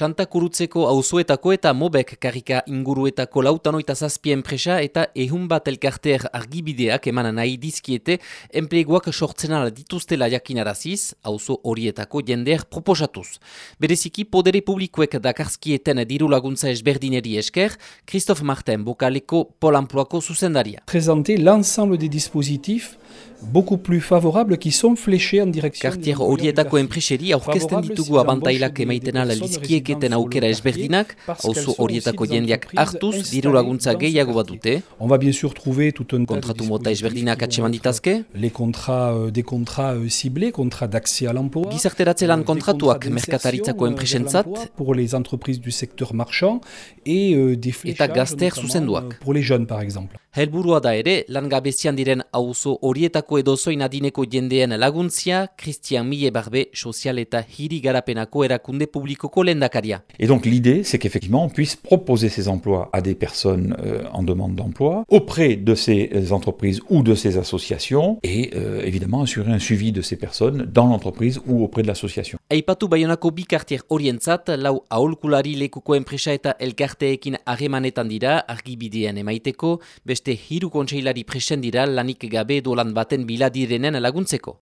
Santa Kurutzeko auzoetako eta mobek karika inguruetako lautanoita zazpien enpresa eta ehun bat elkarteer argibideak eman nahi dizkiete enpleguak sortzen ala dituztela jakinaraziz, auzo horietako jendeer proposatuz. Bereziki podere publikoek dakarzkieten diru laguntza esberdineri esker, Christophe Martin bokaleko polamploako zuzendaria. Présenter l'ensemble des dispositifs beaucoup plus favorables qui sont fléchés en direction... Kartier horietako enpreseri aurkezten ditugu abantailak emaiten ala lizkieketen aukera esberdinak, auzo horietako jendeak hartuz, diru laguntza gehiago bat dute. On va bien sûr trouver tout un... Kontratu mota esberdinak atseman ditazke. Les contrats, euh, des contrats euh, ciblés, contrats d'accès à l'emploi. Gizarteratze lan kontratuak merkataritzako enpresentzat. Pour les entreprises du secteur marchand et euh, des Eta gazter zuzenduak. Pour les jeunes par exemple. Helburua da ere, langabezian diren auzo horietako edozoin adineko jendeen laguntzia, Christian Mille Barbe, sozial eta hiri garapenako erakunde publikoko lendakaria. Et donc l'idée, c'est qu'effectivement, on puisse proposer ces emplois à des personnes euh, en demande d'emploi, auprès de ces entreprises ou de ces associations, et euh, évidemment assurer un suivi de ces personnes dans l'entreprise ou auprès de l'association. Aipatu baionako bi kartier orientzat, lau aholkulari lekuko enpresa eta elkarteekin harremanetan dira, argibidean emaiteko, beste hiru kontseilari presen dira lanik gabe dolan baten biladirenen laguntzeko.